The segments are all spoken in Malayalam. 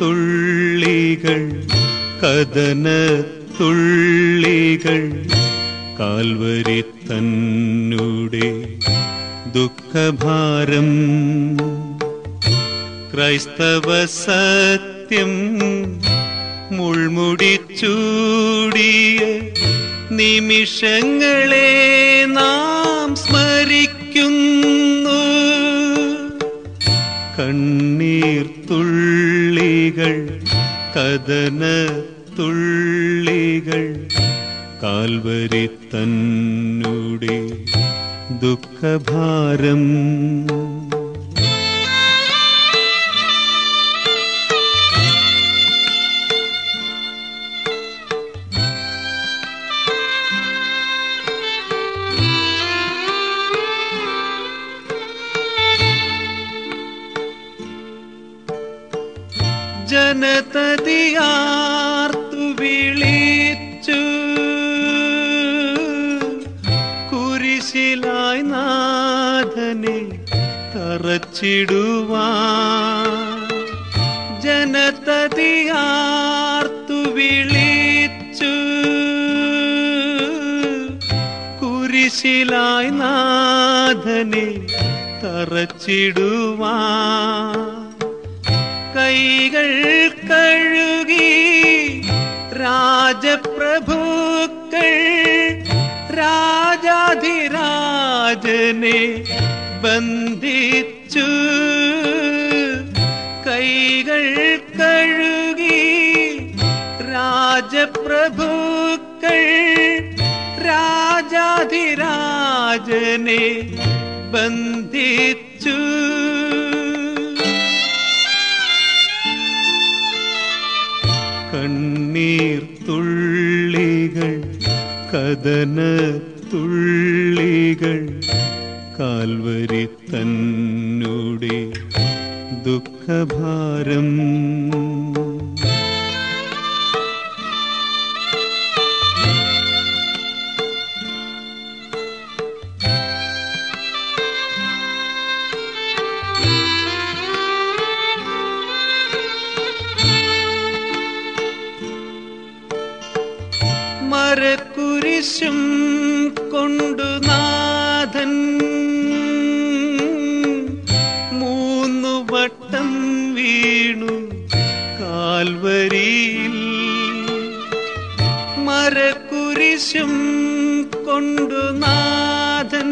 തുള്ളികൾ കഥന തുള്ളികൾ കാൽവരി തന്നുടെ ദുഃഖഭാരം. ക്രൈസ്തവ സത്യം മുൾമുടിച്ചൂടിയ നിമിഷങ്ങളെ നാം സ്മരിക്കുന്നു. കണ്ണീർ തുള്ളികൾ കഥന തുള്ളികൾ കാൽവരി തന്നുടെ ദുഃഖഭാരം ജനതതിയാർത്തു വിളിച്ചു. കുരിശിലായി നാഥനെ തറച്ചിടുവാ ജനതതിയാർത്തു വിളിച്ചു. കുരിശിലായി നാഥനെ തറച്ചിടുവാൻ. കൈകൾ കഴുകി രാജപ്രഭുക്കൾ രാജാധിരാജനെ ബന്ധിച്ചു. കൈകൾ കഴുകി രാജപ്രഭുക്കൾ രാജാധിരാജനെ ബന്ധിച്ചു. കഥന തുള്ളികൾ കാൽവരി തന്നുടെ ദുഃഖഭാരം മരക്കുരിശും കൊണ്ടു നാഥൻ. മൂന്നു വട്ടം വീണു കാൽവരിയിൽ. മരക്കുരിശും കൊണ്ടു നാഥൻ.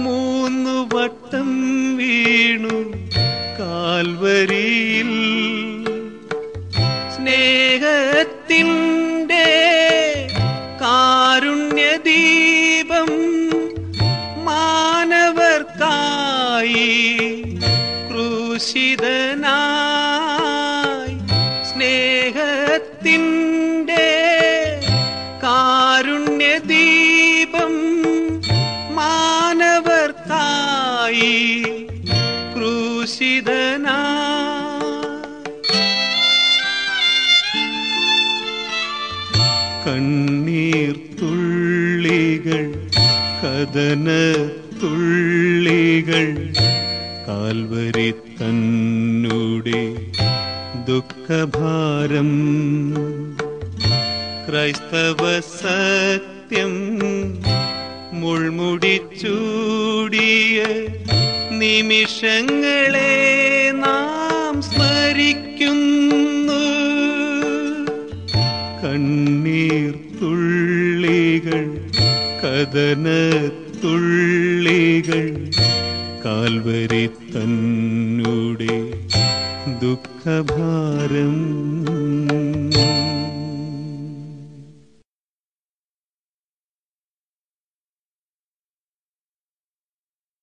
മൂന്നു വട്ടം വീണു കാൽവരിയിൽ. സ്നേഹത്തിന്റെ ക്രൂശിതനായി സ്നേഹത്തിന്റെ കാരുണ്യദീപം മാനവർക്കായി ക്രൂശിതനായി. കണ്ണീർ തുള്ളികൾ കഥന തുള്ളികൾ കാൽവരി തന്നുടെ ദുഃഖഭാരം. ക്രൈസ്തവ സത്യം മുൾമുടിച്ചൂടിയ നിമിഷങ്ങളെ കഥന തുള്ളികൾ കാൽവരി തന്നുടെ ദുഃഖഭാരം